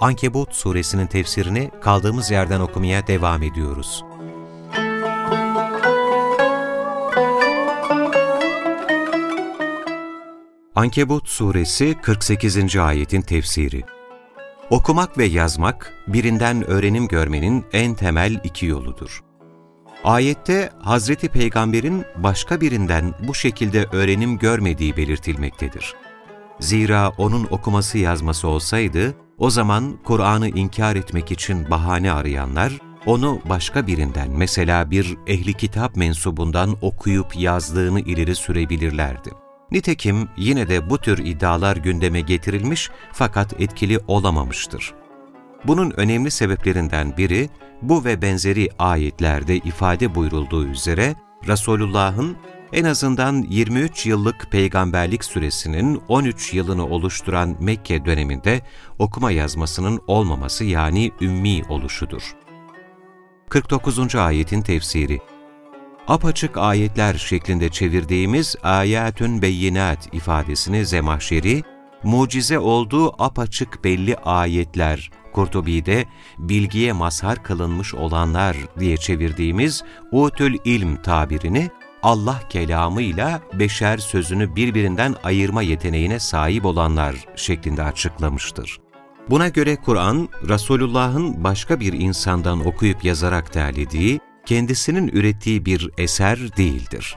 Ankebut suresinin tefsirini kaldığımız yerden okumaya devam ediyoruz. Ankebut suresi 48. ayetin tefsiri Okumak ve yazmak, birinden öğrenim görmenin en temel iki yoludur. Ayette Hazreti Peygamber'in başka birinden bu şekilde öğrenim görmediği belirtilmektedir. Zira onun okuması yazması olsaydı, o zaman Kur'an'ı inkar etmek için bahane arayanlar, onu başka birinden mesela bir ehli kitap mensubundan okuyup yazdığını ileri sürebilirlerdi. Nitekim yine de bu tür iddialar gündeme getirilmiş fakat etkili olamamıştır. Bunun önemli sebeplerinden biri, bu ve benzeri ayetlerde ifade buyurulduğu üzere Resulullah'ın en azından 23 yıllık peygamberlik süresinin 13 yılını oluşturan Mekke döneminde okuma yazmasının olmaması yani ümmi oluşudur. 49. ayetin tefsiri Apaçık ayetler şeklinde çevirdiğimiz ayatün beyinat ifadesini Zemahşeri, mucize olduğu apaçık belli ayetler, Kurtubi'de bilgiye mazhar kılınmış olanlar diye çevirdiğimiz utül ilm tabirini Allah kelamıyla beşer sözünü birbirinden ayırma yeteneğine sahip olanlar şeklinde açıklamıştır. Buna göre Kur'an, Resulullah'ın başka bir insandan okuyup yazarak derlediği, kendisinin ürettiği bir eser değildir.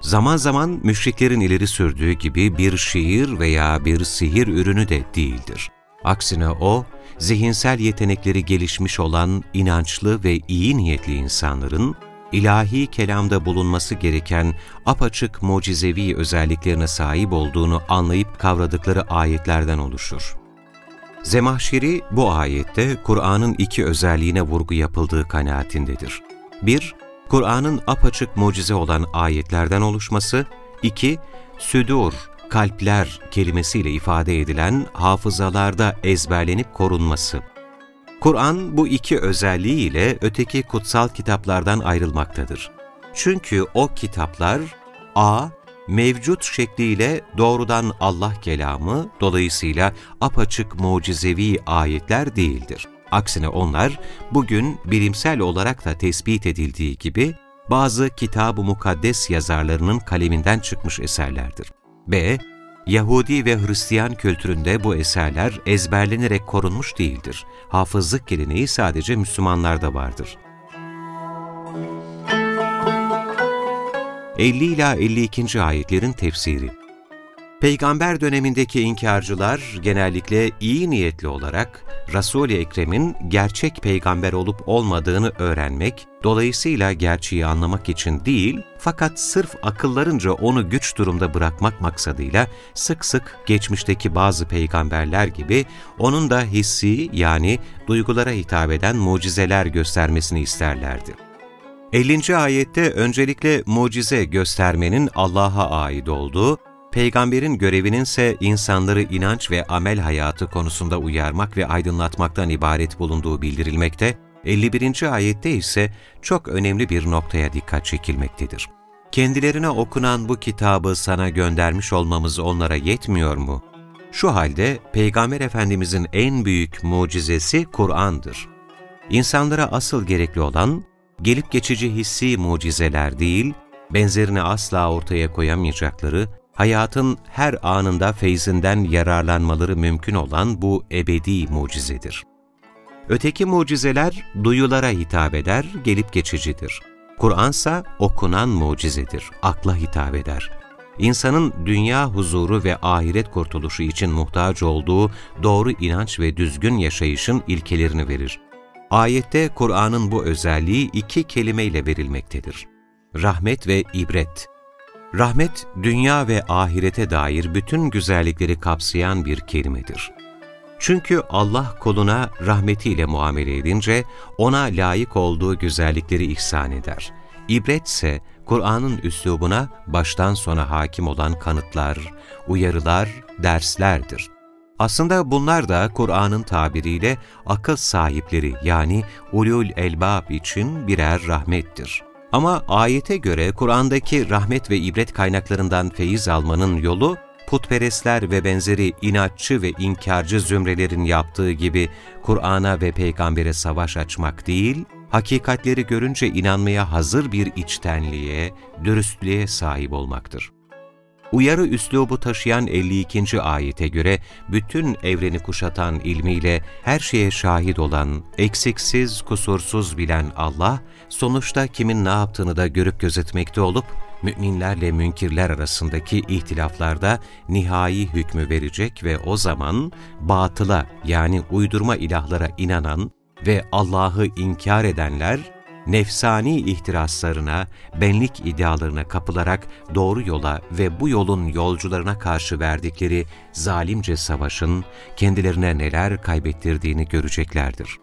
Zaman zaman müşriklerin ileri sürdüğü gibi bir şiir veya bir sihir ürünü de değildir. Aksine o, zihinsel yetenekleri gelişmiş olan inançlı ve iyi niyetli insanların, ilahi kelamda bulunması gereken apaçık mucizevi özelliklerine sahip olduğunu anlayıp kavradıkları ayetlerden oluşur. Zemahşeri bu ayette Kur'an'ın iki özelliğine vurgu yapıldığı kanaatindedir. 1- Kur'an'ın apaçık mucize olan ayetlerden oluşması, 2- Südur, kalpler kelimesiyle ifade edilen hafızalarda ezberlenip korunması. Kur'an bu iki özelliğiyle öteki kutsal kitaplardan ayrılmaktadır. Çünkü o kitaplar a. Mevcut şekliyle doğrudan Allah kelamı, dolayısıyla apaçık mucizevi ayetler değildir. Aksine onlar bugün bilimsel olarak da tespit edildiği gibi bazı kitab-ı mukaddes yazarlarının kaleminden çıkmış eserlerdir. B. Yahudi ve Hristiyan kültüründe bu eserler ezberlenerek korunmuş değildir. Hafızlık geleneği sadece Müslümanlarda vardır. 50 ila 52. ayetlerin tefsiri Peygamber dönemindeki inkarcılar genellikle iyi niyetli olarak Resul-i Ekrem'in gerçek peygamber olup olmadığını öğrenmek, dolayısıyla gerçeği anlamak için değil, fakat sırf akıllarınca onu güç durumda bırakmak maksadıyla sık sık geçmişteki bazı peygamberler gibi onun da hissi yani duygulara hitap eden mucizeler göstermesini isterlerdi. 50. ayette öncelikle mucize göstermenin Allah'a ait olduğu, Peygamberin görevinin ise insanları inanç ve amel hayatı konusunda uyarmak ve aydınlatmaktan ibaret bulunduğu bildirilmekte, 51. ayette ise çok önemli bir noktaya dikkat çekilmektedir. Kendilerine okunan bu kitabı sana göndermiş olmamız onlara yetmiyor mu? Şu halde Peygamber Efendimizin en büyük mucizesi Kur'an'dır. İnsanlara asıl gerekli olan, gelip geçici hissi mucizeler değil, benzerini asla ortaya koyamayacakları, hayatın her anında feyzinden yararlanmaları mümkün olan bu ebedi mucizedir. Öteki mucizeler duyulara hitap eder, gelip geçicidir. Kur'ansa okunan mucizedir, akla hitap eder. İnsanın dünya huzuru ve ahiret kurtuluşu için muhtaç olduğu doğru inanç ve düzgün yaşayışın ilkelerini verir. Ayette Kur'an'ın bu özelliği iki kelimeyle verilmektedir. Rahmet ve ibret. Rahmet, dünya ve ahirete dair bütün güzellikleri kapsayan bir kelimedir. Çünkü Allah kuluna rahmetiyle muamele edince ona layık olduğu güzellikleri ihsan eder. İbretse Kur'an'ın üslubuna baştan sona hakim olan kanıtlar, uyarılar, derslerdir. Aslında bunlar da Kur'an'ın tabiriyle akıl sahipleri yani ulul elbab için birer rahmettir. Ama ayete göre Kur'an'daki rahmet ve ibret kaynaklarından feyiz almanın yolu, putperestler ve benzeri inatçı ve inkarcı zümrelerin yaptığı gibi Kur'an'a ve peygambere savaş açmak değil, hakikatleri görünce inanmaya hazır bir içtenliğe, dürüstlüğe sahip olmaktır. Uyarı üslubu taşıyan 52. ayete göre bütün evreni kuşatan ilmiyle her şeye şahit olan, eksiksiz, kusursuz bilen Allah, sonuçta kimin ne yaptığını da görüp gözetmekte olup, müminlerle münkirler arasındaki ihtilaflarda nihai hükmü verecek ve o zaman batıla yani uydurma ilahlara inanan ve Allah'ı inkar edenler, nefsani ihtiraslarına, benlik iddialarına kapılarak doğru yola ve bu yolun yolcularına karşı verdikleri zalimce savaşın kendilerine neler kaybettirdiğini göreceklerdir.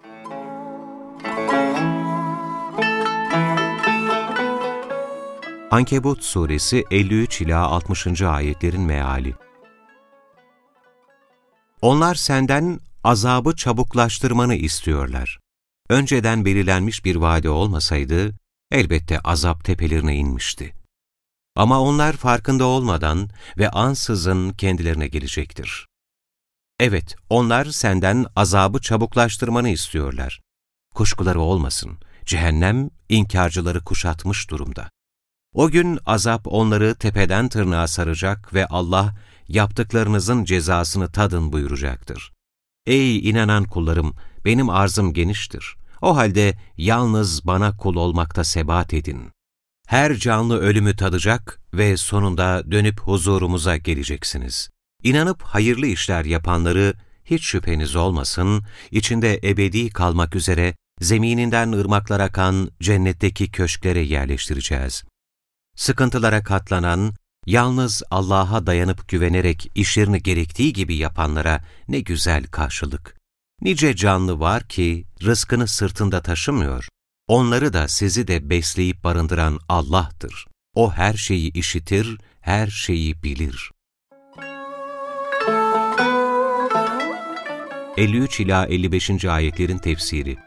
Ankebut Suresi 53 ila 60. ayetlerin meali. Onlar senden azabı çabuklaştırmanı istiyorlar. Önceden belirlenmiş bir vade olmasaydı, elbette azap tepelerine inmişti. Ama onlar farkında olmadan ve ansızın kendilerine gelecektir. Evet, onlar senden azabı çabuklaştırmanı istiyorlar. Kuşkuları olmasın, cehennem inkarcıları kuşatmış durumda. O gün azap onları tepeden tırnağa saracak ve Allah yaptıklarınızın cezasını tadın buyuracaktır. Ey inanan kullarım, benim arzım geniştir. O halde yalnız bana kul olmakta sebat edin. Her canlı ölümü tadacak ve sonunda dönüp huzurumuza geleceksiniz. İnanıp hayırlı işler yapanları hiç şüpheniz olmasın, içinde ebedi kalmak üzere zemininden ırmaklar akan cennetteki köşklere yerleştireceğiz. Sıkıntılara katlanan, yalnız Allah'a dayanıp güvenerek işlerini gerektiği gibi yapanlara ne güzel karşılık. Nice canlı var ki rızkını sırtında taşımıyor. Onları da sizi de besleyip barındıran Allah'tır. O her şeyi işitir, her şeyi bilir. 53 ila 55. ayetlerin tefsiri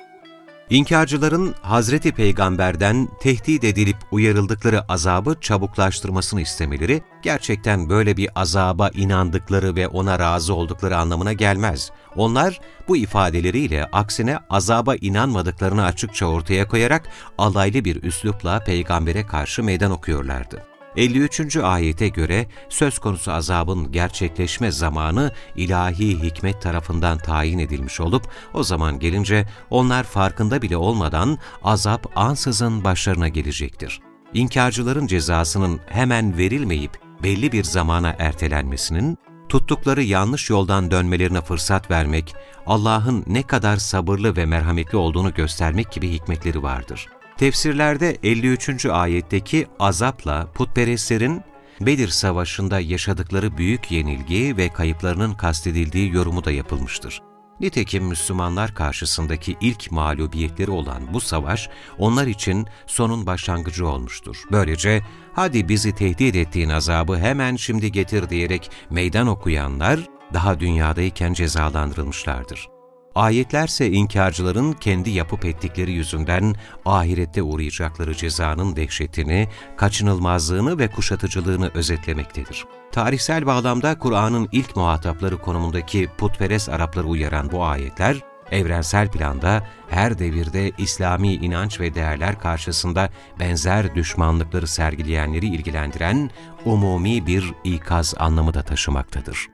İnkarcıların Hazreti Peygamber'den tehdit edilip uyarıldıkları azabı çabuklaştırmasını istemeleri, gerçekten böyle bir azaba inandıkları ve ona razı oldukları anlamına gelmez. Onlar bu ifadeleriyle aksine azaba inanmadıklarını açıkça ortaya koyarak alaylı bir üslupla peygambere karşı meydan okuyorlardı. 53. ayete göre söz konusu azabın gerçekleşme zamanı ilahi hikmet tarafından tayin edilmiş olup o zaman gelince onlar farkında bile olmadan azap ansızın başlarına gelecektir. İnkarcıların cezasının hemen verilmeyip belli bir zamana ertelenmesinin, tuttukları yanlış yoldan dönmelerine fırsat vermek, Allah'ın ne kadar sabırlı ve merhametli olduğunu göstermek gibi hikmetleri vardır. Tefsirlerde 53. ayetteki azapla putperestlerin Bedir Savaşı'nda yaşadıkları büyük yenilgi ve kayıplarının kastedildiği yorumu da yapılmıştır. Nitekim Müslümanlar karşısındaki ilk mağlubiyetleri olan bu savaş onlar için sonun başlangıcı olmuştur. Böylece hadi bizi tehdit ettiğin azabı hemen şimdi getir diyerek meydan okuyanlar daha dünyadayken cezalandırılmışlardır. Ayetlerse inkarcıların kendi yapıp ettikleri yüzünden ahirette uğrayacakları cezanın dehşetini, kaçınılmazlığını ve kuşatıcılığını özetlemektedir. Tarihsel bağlamda Kur'an'ın ilk muhatapları konumundaki putperest Arapları uyaran bu ayetler, evrensel planda her devirde İslami inanç ve değerler karşısında benzer düşmanlıkları sergileyenleri ilgilendiren umumi bir ikaz anlamı da taşımaktadır.